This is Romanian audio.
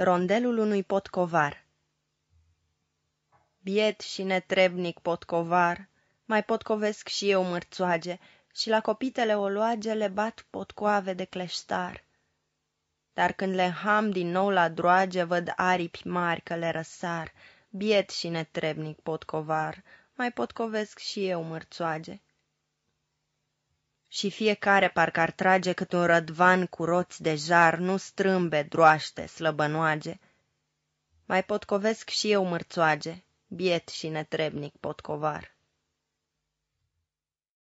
Rondelul unui potcovar Biet și netrebnic potcovar, mai potcovesc și eu mărțoage, și la copitele oloage le bat potcoave de cleștar. Dar când le ham din nou la droage, văd aripi mari că le răsar, biet și netrebnic potcovar, mai potcovesc și eu mărțoage. Și fiecare parcă ar trage cât un rădvan cu roți de jar, nu strâmbe, droaște, slăbănoage. Mai potcovesc și eu mărțoage, biet și netrebnic potcovar.